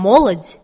молодь.